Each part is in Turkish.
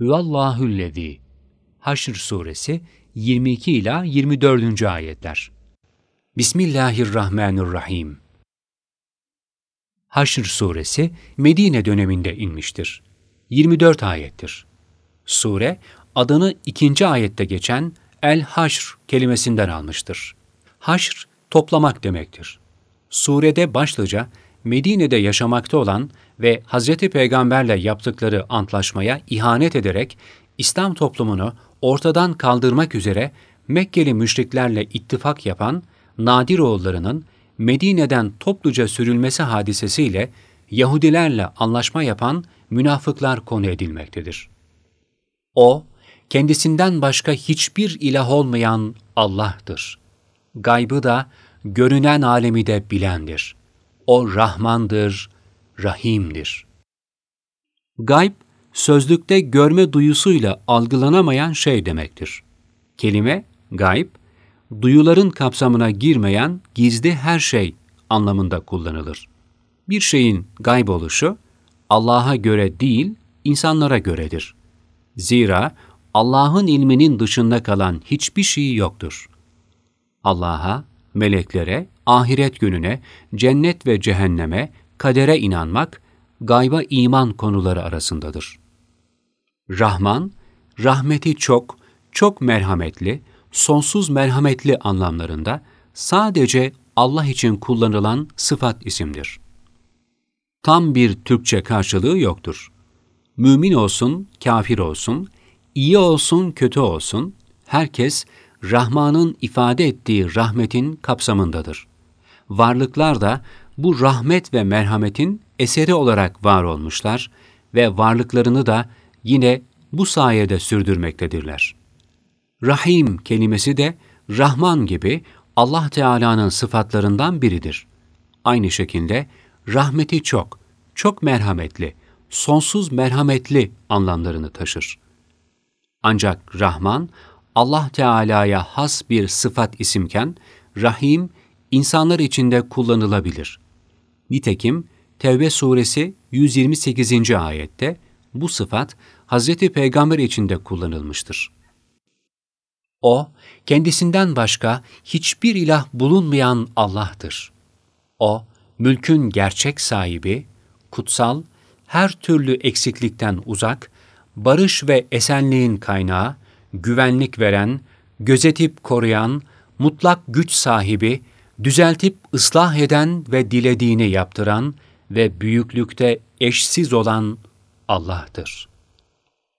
Hüvallahüllezî Haşr suresi 22 ila 24. ayetler. Bismillahirrahmanirrahim. Haşr suresi Medine döneminde inmiştir. 24 ayettir. Sure adını ikinci ayette geçen El-Haşr kelimesinden almıştır. Haşr toplamak demektir. Surede başlıca Medine'de yaşamakta olan ve Hazreti Peygamberle yaptıkları antlaşmaya ihanet ederek İslam toplumunu ortadan kaldırmak üzere Mekkeli müşriklerle ittifak yapan Nadiroğullarının Medine'den topluca sürülmesi hadisesiyle Yahudilerle anlaşma yapan münafıklar konu edilmektedir. O, kendisinden başka hiçbir ilah olmayan Allah'tır. Gaybı da, görünen alemi de bilendir. O Rahmandır, Rahim'dir. Gayb, sözlükte görme duyusuyla algılanamayan şey demektir. Kelime, gayb, duyuların kapsamına girmeyen gizli her şey anlamında kullanılır. Bir şeyin gayb oluşu, Allah'a göre değil, insanlara göredir. Zira Allah'ın ilminin dışında kalan hiçbir şey yoktur. Allah'a, meleklere, ahiret gününe, cennet ve cehenneme, kadere inanmak, gayba iman konuları arasındadır. Rahman, rahmeti çok, çok merhametli, sonsuz merhametli anlamlarında sadece Allah için kullanılan sıfat isimdir. Tam bir Türkçe karşılığı yoktur. Mümin olsun, kafir olsun, iyi olsun, kötü olsun, herkes Rahman'ın ifade ettiği rahmetin kapsamındadır. Varlıklar da bu rahmet ve merhametin eseri olarak var olmuşlar ve varlıklarını da yine bu sayede sürdürmektedirler. Rahim kelimesi de Rahman gibi Allah Teala'nın sıfatlarından biridir. Aynı şekilde rahmeti çok, çok merhametli, sonsuz merhametli anlamlarını taşır. Ancak Rahman Allah Teala'ya has bir sıfat isimken Rahim insanlar içinde kullanılabilir. Nitekim Tevbe suresi 128. ayette bu sıfat Hazreti Peygamber içinde kullanılmıştır. O, kendisinden başka hiçbir ilah bulunmayan Allah'tır. O, mülkün gerçek sahibi, kutsal, her türlü eksiklikten uzak, barış ve esenliğin kaynağı, güvenlik veren, gözetip koruyan, mutlak güç sahibi, düzeltip ıslah eden ve dilediğini yaptıran ve büyüklükte eşsiz olan Allah'tır.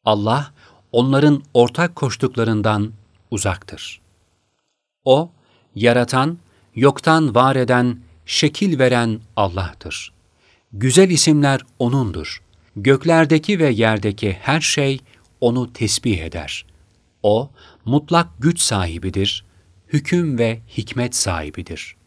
Allah, onların ortak koştuklarından uzaktır. O, yaratan, yoktan var eden, şekil veren Allah'tır. Güzel isimler O'nundur. Göklerdeki ve yerdeki her şey O'nu tesbih eder. O, mutlak güç sahibidir, hüküm ve hikmet sahibidir.''